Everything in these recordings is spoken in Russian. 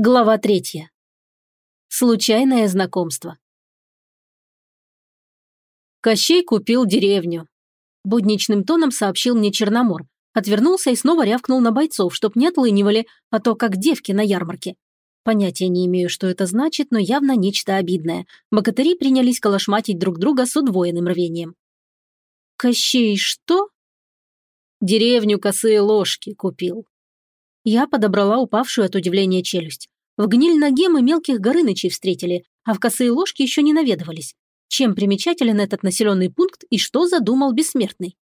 Глава третья. Случайное знакомство. Кощей купил деревню. Будничным тоном сообщил мне Черномор. Отвернулся и снова рявкнул на бойцов, чтоб не отлынивали, а то как девки на ярмарке. Понятия не имею, что это значит, но явно нечто обидное. Богатыри принялись колошматить друг друга с удвоенным рвением. «Кощей что?» «Деревню косые ложки купил», я подобрала упавшую от удивления челюсть. В гниль ноге мы мелких горынычей встретили, а в косые ложки еще не наведывались. Чем примечателен этот населенный пункт и что задумал бессмертный?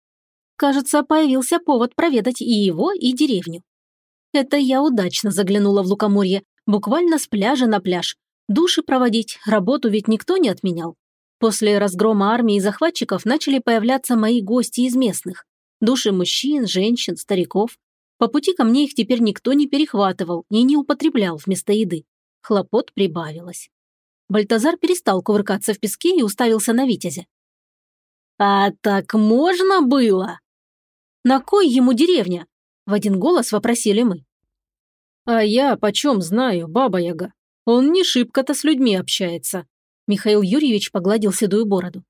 Кажется, появился повод проведать и его, и деревню. Это я удачно заглянула в Лукоморье, буквально с пляжа на пляж. Души проводить, работу ведь никто не отменял. После разгрома армии и захватчиков начали появляться мои гости из местных. Души мужчин, женщин, стариков. По пути ко мне их теперь никто не перехватывал и не употреблял вместо еды. Хлопот прибавилось. Бальтазар перестал кувыркаться в песке и уставился на Витязя. «А так можно было?» «На кой ему деревня?» – в один голос вопросили мы. «А я почем знаю, баба-яга? Он не шибко-то с людьми общается». Михаил Юрьевич погладил седую бороду.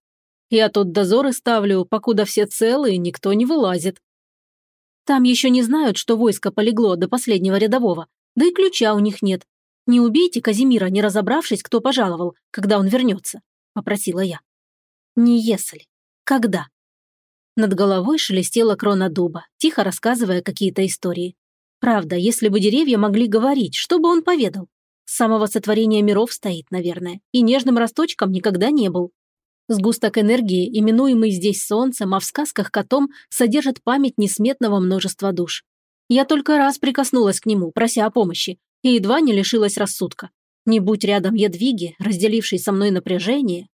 «Я тут дозоры ставлю, покуда все целые, никто не вылазит. Там еще не знают, что войско полегло до последнего рядового, да и ключа у них нет. Не убейте Казимира, не разобравшись, кто пожаловал, когда он вернется», – попросила я. «Не если. Когда?» Над головой шелестела крона дуба, тихо рассказывая какие-то истории. Правда, если бы деревья могли говорить, что бы он поведал? С самого сотворения миров стоит, наверное, и нежным росточком никогда не был. Сгусток энергии, именуемый здесь солнцем, а в сказках котом, содержит память несметного множества душ. Я только раз прикоснулась к нему, прося о помощи, и едва не лишилась рассудка. Не будь рядом ядвиги, разделившей со мной напряжение.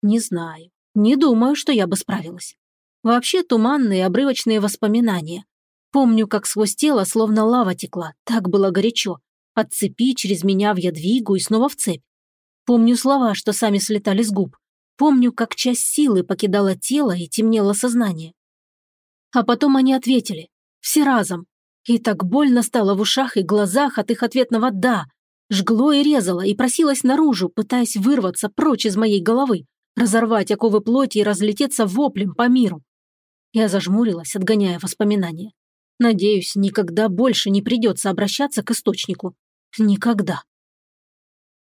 Не знаю, не думаю, что я бы справилась. Вообще туманные, обрывочные воспоминания. Помню, как сквозь тело словно лава текла, так было горячо. От цепи через меня в ядвигу и снова в цепь. Помню слова, что сами слетали с губ. Помню, как часть силы покидала тело и темнело сознание. А потом они ответили. Все разом. И так больно стало в ушах и глазах от их ответного «да». Жгло и резало, и просилось наружу, пытаясь вырваться прочь из моей головы, разорвать оковы плоти и разлететься воплем по миру. Я зажмурилась, отгоняя воспоминания. Надеюсь, никогда больше не придется обращаться к источнику. Никогда.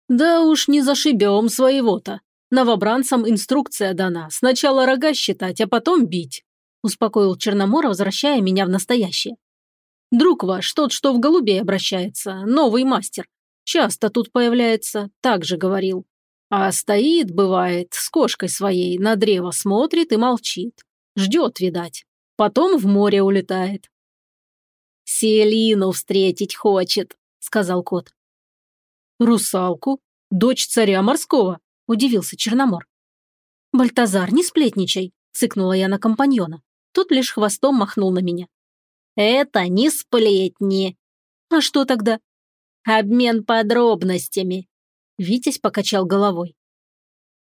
«Да уж не зашибем своего-то», Новобранцам инструкция дана. Сначала рога считать, а потом бить», – успокоил Черномор, возвращая меня в настоящее. «Друг ваш, тот, что в голубей обращается, новый мастер. Часто тут появляется, так же говорил. А стоит, бывает, с кошкой своей, на древо смотрит и молчит. Ждет, видать. Потом в море улетает». «Селину встретить хочет», – сказал кот. «Русалку? Дочь царя морского?» – удивился Черномор. «Бальтазар, не сплетничай», – цыкнула я на компаньона. Тот лишь хвостом махнул на меня. «Это не сплетни». «А что тогда?» «Обмен подробностями», – Витязь покачал головой.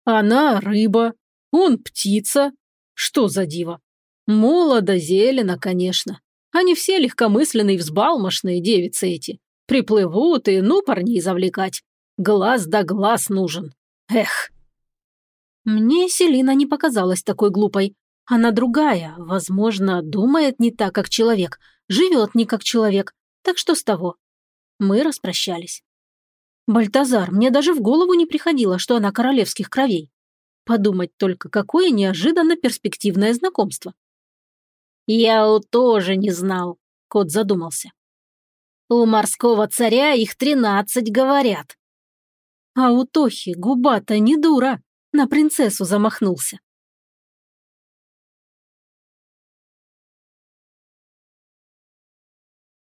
«Она рыба, он птица. Что за диво? Молодо, зелено, конечно. Они все легкомысленные, взбалмошные девицы эти. Приплывут и ну парней завлекать. Глаз да глаз нужен. Эх. Мне Селина не показалась такой глупой. Она другая, возможно, думает не так, как человек, живет не как человек. Так что с того? Мы распрощались. Бальтазар, мне даже в голову не приходило, что она королевских кровей. Подумать только, какое неожиданно перспективное знакомство. «Я тоже не знал», — кот задумался. «У морского царя их тринадцать, говорят. А у Тохи губа-то не дура, на принцессу замахнулся.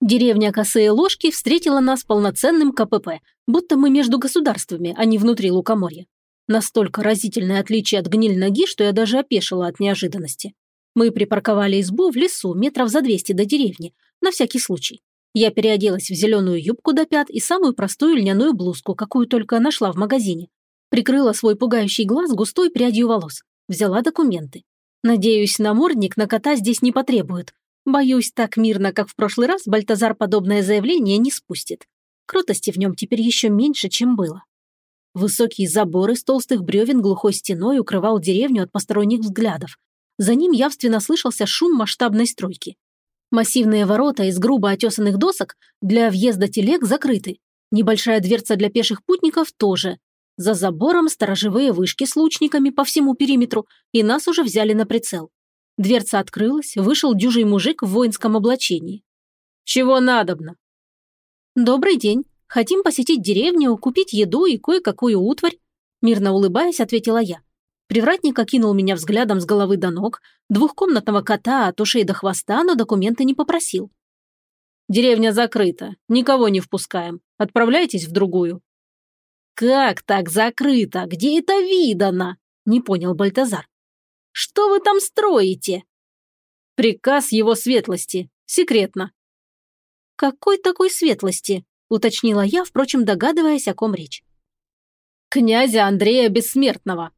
Деревня Косые Ложки встретила нас полноценным КПП, будто мы между государствами, а не внутри лукоморья. Настолько разительное отличие от гниль ноги, что я даже опешила от неожиданности. Мы припарковали избу в лесу метров за 200 до деревни, на всякий случай. Я переоделась в зеленую юбку до пят и самую простую льняную блузку, какую только нашла в магазине. Прикрыла свой пугающий глаз густой прядью волос. Взяла документы. Надеюсь, намордник на кота здесь не потребует. Боюсь, так мирно, как в прошлый раз, Бальтазар подобное заявление не спустит. Крутости в нем теперь еще меньше, чем было. Высокий забор из толстых бревен глухой стеной укрывал деревню от посторонних взглядов. За ним явственно слышался шум масштабной стройки. Массивные ворота из грубо отесанных досок для въезда телег закрыты. Небольшая дверца для пеших путников тоже. За забором сторожевые вышки с лучниками по всему периметру, и нас уже взяли на прицел. Дверца открылась, вышел дюжий мужик в воинском облачении. «Чего надобно?» «Добрый день. Хотим посетить деревню, купить еду и кое-какую утварь», мирно улыбаясь, ответила я. Привратник окинул меня взглядом с головы до ног, двухкомнатного кота от ушей до хвоста, но документы не попросил. «Деревня закрыта, никого не впускаем. Отправляйтесь в другую». «Как так закрыто? Где это видано?» – не понял Бальтазар. Что вы там строите?» «Приказ его светлости. Секретно». «Какой такой светлости?» – уточнила я, впрочем, догадываясь, о ком речь. «Князя Андрея Бессмертного».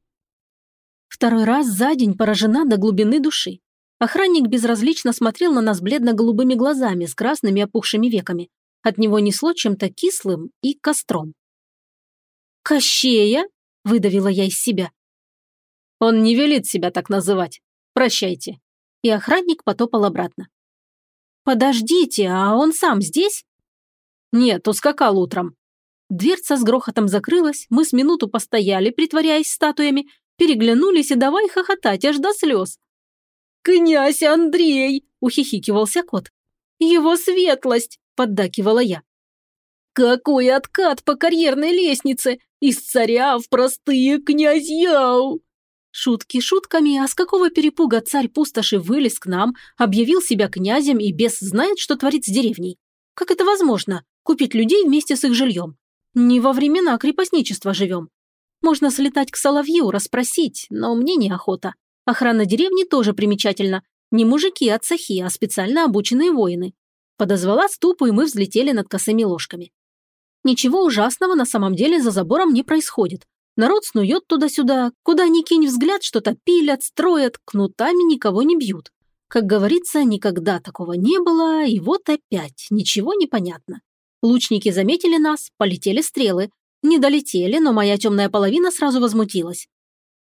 Второй раз за день поражена до глубины души. Охранник безразлично смотрел на нас бледно-голубыми глазами с красными опухшими веками. От него несло чем-то кислым и костром. «Кощея?» – выдавила я из себя. Он не велит себя так называть. Прощайте». И охранник потопал обратно. «Подождите, а он сам здесь?» «Нет, ускакал утром». Дверца с грохотом закрылась, мы с минуту постояли, притворяясь статуями, переглянулись и давай хохотать аж до слез. «Князь Андрей!» – ухихикивался кот. «Его светлость!» – поддакивала я. «Какой откат по карьерной лестнице! Из царя в простые князья!» Шутки шутками, а с какого перепуга царь пустоши вылез к нам, объявил себя князем и бес знает, что творит с деревней? Как это возможно? Купить людей вместе с их жильем? Не во времена крепостничества живем. Можно слетать к Соловью, расспросить, но мне неохота. Охрана деревни тоже примечательна. Не мужики от цахи, а специально обученные воины. Подозвала ступу, и мы взлетели над косыми ложками. Ничего ужасного на самом деле за забором не происходит. Народ снует туда-сюда, куда ни кинь взгляд, что-то пилят, строят, кнутами никого не бьют. Как говорится, никогда такого не было, и вот опять, ничего не понятно. Лучники заметили нас, полетели стрелы. Не долетели, но моя темная половина сразу возмутилась.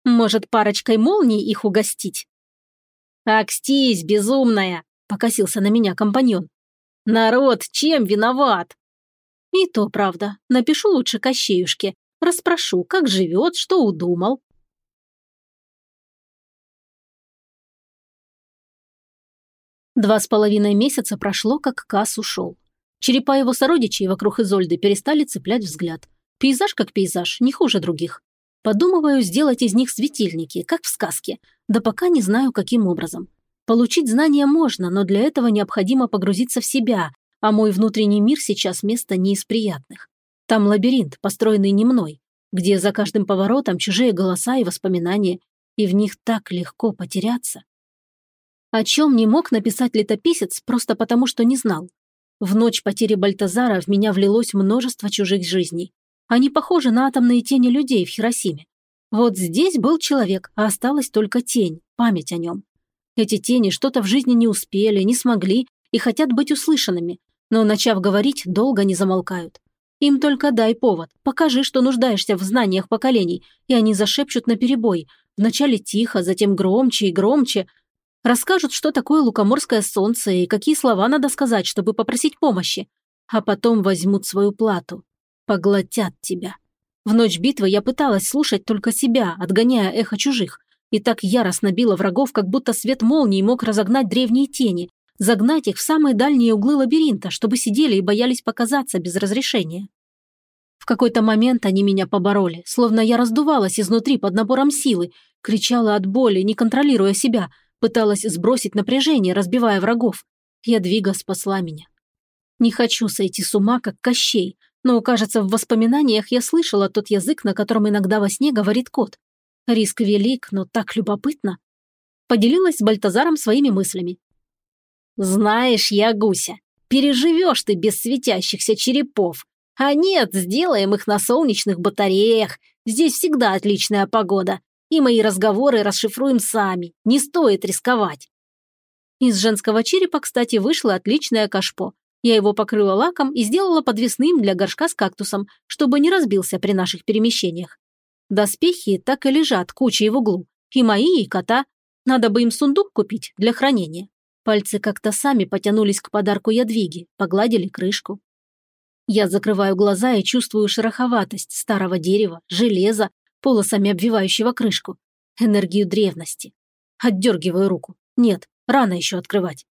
Может, парочкой молний их угостить? «Акстись, безумная!» – покосился на меня компаньон. «Народ, чем виноват?» И то правда. Напишу лучше Кощеюшке. Расспрошу, как живет, что удумал. Два с половиной месяца прошло, как Кас ушел. Черепа его сородичей вокруг Изольды перестали цеплять взгляд. Пейзаж как пейзаж, не хуже других. Подумываю сделать из них светильники, как в сказке, да пока не знаю, каким образом. Получить знания можно, но для этого необходимо погрузиться в себя, а мой внутренний мир сейчас место не из приятных. Там лабиринт, построенный не мной, где за каждым поворотом чужие голоса и воспоминания, и в них так легко потеряться. О чем не мог написать летописец просто потому, что не знал. В ночь потери Бальтазара в меня влилось множество чужих жизней. Они похожи на атомные тени людей в Хиросиме. Вот здесь был человек, а осталась только тень, память о нем. Эти тени что-то в жизни не успели, не смогли и хотят быть услышанными, но, начав говорить, долго не замолкают. Им только дай повод, покажи, что нуждаешься в знаниях поколений, и они зашепчут наперебой, вначале тихо, затем громче и громче. Расскажут, что такое лукоморское солнце и какие слова надо сказать, чтобы попросить помощи. А потом возьмут свою плату. Поглотят тебя. В ночь битвы я пыталась слушать только себя, отгоняя эхо чужих. И так яростно била врагов, как будто свет молнии мог разогнать древние тени, загнать их в самые дальние углы лабиринта, чтобы сидели и боялись показаться без разрешения. В какой-то момент они меня побороли, словно я раздувалась изнутри под напором силы, кричала от боли, не контролируя себя, пыталась сбросить напряжение, разбивая врагов. Ядвига спасла меня. Не хочу сойти с ума, как Кощей, но, кажется, в воспоминаниях я слышала тот язык, на котором иногда во сне говорит кот. Риск велик, но так любопытно. Поделилась с Бальтазаром своими мыслями. «Знаешь, я гуся, переживешь ты без светящихся черепов. А нет, сделаем их на солнечных батареях. Здесь всегда отличная погода. И мои разговоры расшифруем сами. Не стоит рисковать». Из женского черепа, кстати, вышло отличное кашпо. Я его покрыла лаком и сделала подвесным для горшка с кактусом, чтобы не разбился при наших перемещениях. Доспехи так и лежат кучей в углу. И мои, и кота. Надо бы им сундук купить для хранения. Пальцы как-то сами потянулись к подарку ядвиги, погладили крышку. Я закрываю глаза и чувствую шероховатость старого дерева, железа, полосами обвивающего крышку, энергию древности. Отдергиваю руку. Нет, рано еще открывать.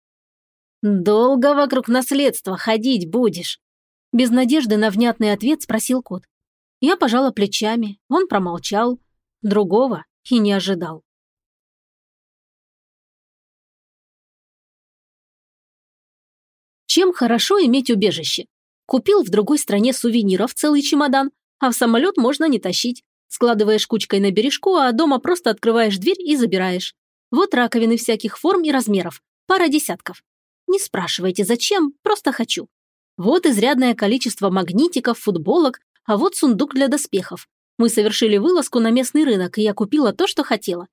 «Долго вокруг наследства ходить будешь?» Без надежды на внятный ответ спросил кот. Я пожала плечами, он промолчал. Другого и не ожидал. Чем хорошо иметь убежище? Купил в другой стране сувениров целый чемодан, а в самолет можно не тащить. Складываешь кучкой на бережку, а дома просто открываешь дверь и забираешь. Вот раковины всяких форм и размеров. Пара десятков. Не спрашивайте, зачем, просто хочу. Вот изрядное количество магнитиков, футболок, а вот сундук для доспехов. Мы совершили вылазку на местный рынок, и я купила то, что хотела.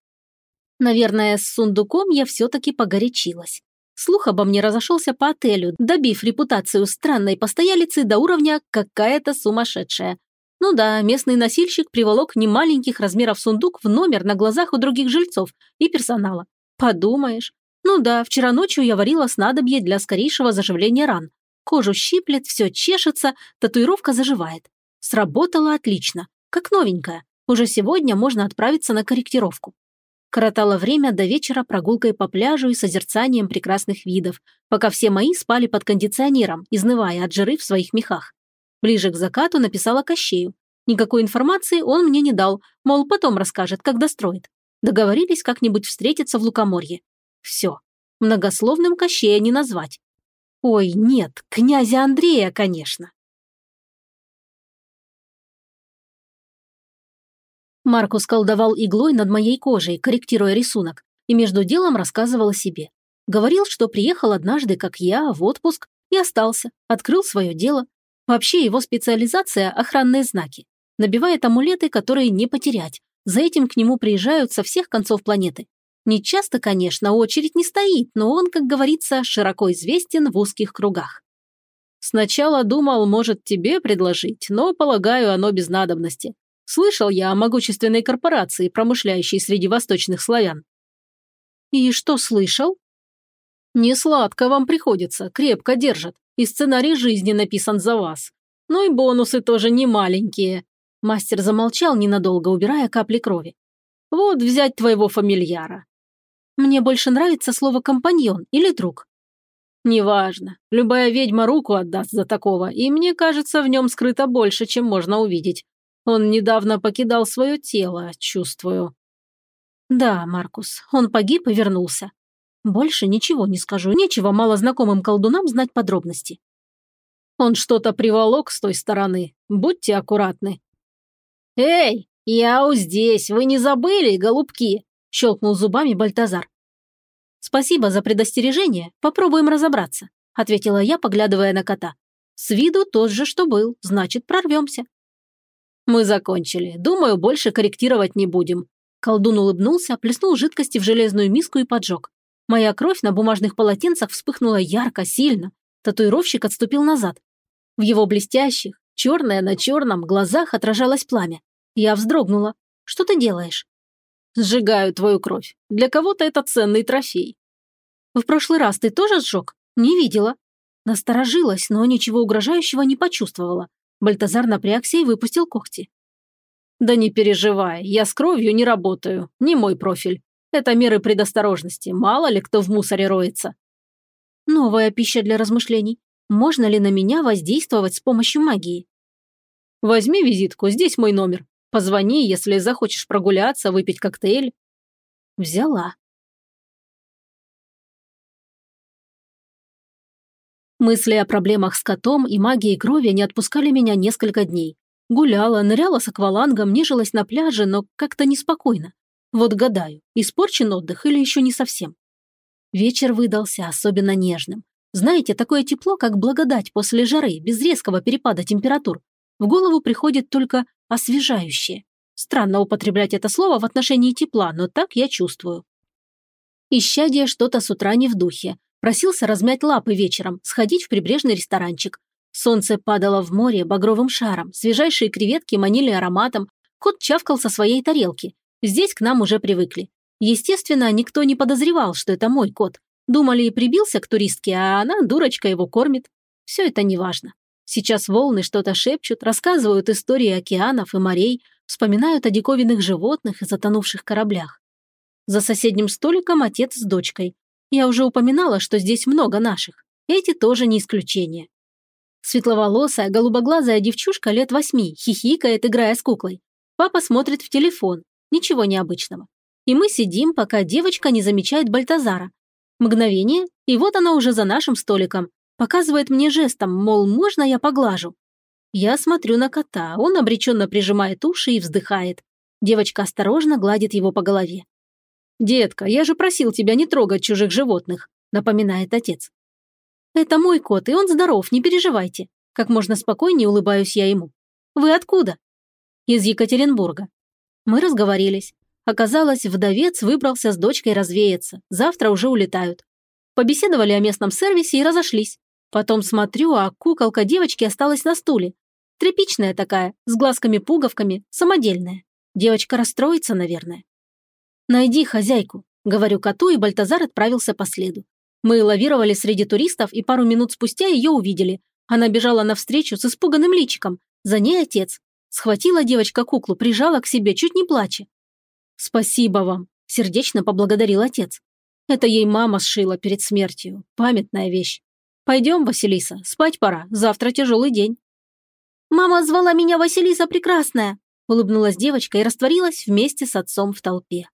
Наверное, с сундуком я все-таки погорячилась. Слух обо мне разошелся по отелю, добив репутацию странной постоялицы до уровня «какая-то сумасшедшая». Ну да, местный носильщик приволок немаленьких размеров сундук в номер на глазах у других жильцов и персонала. Подумаешь. Ну да, вчера ночью я варила снадобье для скорейшего заживления ран. Кожу щиплет, все чешется, татуировка заживает. Сработало отлично, как новенькая. Уже сегодня можно отправиться на корректировку. Коротала время до вечера прогулкой по пляжу и созерцанием прекрасных видов, пока все мои спали под кондиционером, изнывая от жиры в своих мехах. Ближе к закату написала Кощею. Никакой информации он мне не дал, мол, потом расскажет, когда строит. Договорились как-нибудь встретиться в Лукоморье. Все. Многословным Кощея не назвать. Ой, нет, князя Андрея, конечно. Маркус колдовал иглой над моей кожей, корректируя рисунок, и между делом рассказывал о себе. Говорил, что приехал однажды, как я, в отпуск, и остался, открыл свое дело. Вообще его специализация – охранные знаки. Набивает амулеты, которые не потерять. За этим к нему приезжают со всех концов планеты. Не часто, конечно, очередь не стоит, но он, как говорится, широко известен в узких кругах. Сначала думал, может, тебе предложить, но, полагаю, оно без надобности. Слышал я о могущественной корпорации, промышляющей среди восточных славян. И что слышал? Не сладко вам приходится, крепко держат, и сценарий жизни написан за вас. Ну и бонусы тоже не маленькие. Мастер замолчал ненадолго, убирая капли крови. Вот взять твоего фамильяра. Мне больше нравится слово «компаньон» или «друг». Неважно. Любая ведьма руку отдаст за такого, и мне кажется, в нем скрыто больше, чем можно увидеть. Он недавно покидал свое тело, чувствую». «Да, Маркус, он погиб и вернулся. Больше ничего не скажу, нечего малознакомым колдунам знать подробности». «Он что-то приволок с той стороны. Будьте аккуратны». «Эй, я у здесь, вы не забыли, голубки?» – щелкнул зубами Бальтазар. «Спасибо за предостережение, попробуем разобраться», – ответила я, поглядывая на кота. «С виду тот же, что был, значит, прорвемся». «Мы закончили. Думаю, больше корректировать не будем». Колдун улыбнулся, плеснул жидкости в железную миску и поджег. Моя кровь на бумажных полотенцах вспыхнула ярко, сильно. Татуировщик отступил назад. В его блестящих, черное на черном, глазах отражалось пламя. Я вздрогнула. «Что ты делаешь?» «Сжигаю твою кровь. Для кого-то это ценный трофей». «В прошлый раз ты тоже сжег?» «Не видела». Насторожилась, но ничего угрожающего не почувствовала. Бальтазар напрягся и выпустил когти. «Да не переживай, я с кровью не работаю, не мой профиль. Это меры предосторожности, мало ли кто в мусоре роется». Новая пища для размышлений. Можно ли на меня воздействовать с помощью магии? Возьми визитку, здесь мой номер. Позвони, если захочешь прогуляться, выпить коктейль. Взяла. Мысли о проблемах с котом и магией крови не отпускали меня несколько дней. Гуляла, ныряла с аквалангом, нежилась на пляже, но как-то неспокойно. Вот гадаю, испорчен отдых или еще не совсем. Вечер выдался особенно нежным. Знаете, такое тепло, как благодать после жары, без резкого перепада температур. В голову приходит только освежающее. Странно употреблять это слово в отношении тепла, но так я чувствую. Исчадие что-то с утра не в духе, Просился размять лапы вечером, сходить в прибрежный ресторанчик. Солнце падало в море багровым шаром, свежайшие креветки манили ароматом, кот чавкал со своей тарелки. Здесь к нам уже привыкли. Естественно, никто не подозревал, что это мой кот. Думали, и прибился к туристке, а она, дурочка, его кормит. Все это неважно. Сейчас волны что-то шепчут, рассказывают истории океанов и морей, вспоминают о диковинных животных и затонувших кораблях. За соседним столиком отец с дочкой. Я уже упоминала, что здесь много наших. Эти тоже не исключение. Светловолосая, голубоглазая девчушка лет восьми хихикает, играя с куклой. Папа смотрит в телефон. Ничего необычного. И мы сидим, пока девочка не замечает Бальтазара. Мгновение, и вот она уже за нашим столиком. Показывает мне жестом, мол, можно я поглажу. Я смотрю на кота, он обреченно прижимает уши и вздыхает. Девочка осторожно гладит его по голове. «Детка, я же просил тебя не трогать чужих животных», напоминает отец. «Это мой кот, и он здоров, не переживайте». Как можно спокойнее улыбаюсь я ему. «Вы откуда?» «Из Екатеринбурга». Мы разговорились. Оказалось, вдовец выбрался с дочкой развеяться. Завтра уже улетают. Побеседовали о местном сервисе и разошлись. Потом смотрю, а куколка девочки осталась на стуле. Тряпичная такая, с глазками-пуговками, самодельная. Девочка расстроится, наверное. «Найди хозяйку», — говорю коту, и Бальтазар отправился по следу. Мы лавировали среди туристов, и пару минут спустя ее увидели. Она бежала навстречу с испуганным личиком. За ней отец. Схватила девочка куклу, прижала к себе, чуть не плача. «Спасибо вам», – сердечно поблагодарил отец. «Это ей мама сшила перед смертью. Памятная вещь. Пойдем, Василиса, спать пора, завтра тяжелый день». «Мама звала меня Василиса Прекрасная», – улыбнулась девочка и растворилась вместе с отцом в толпе.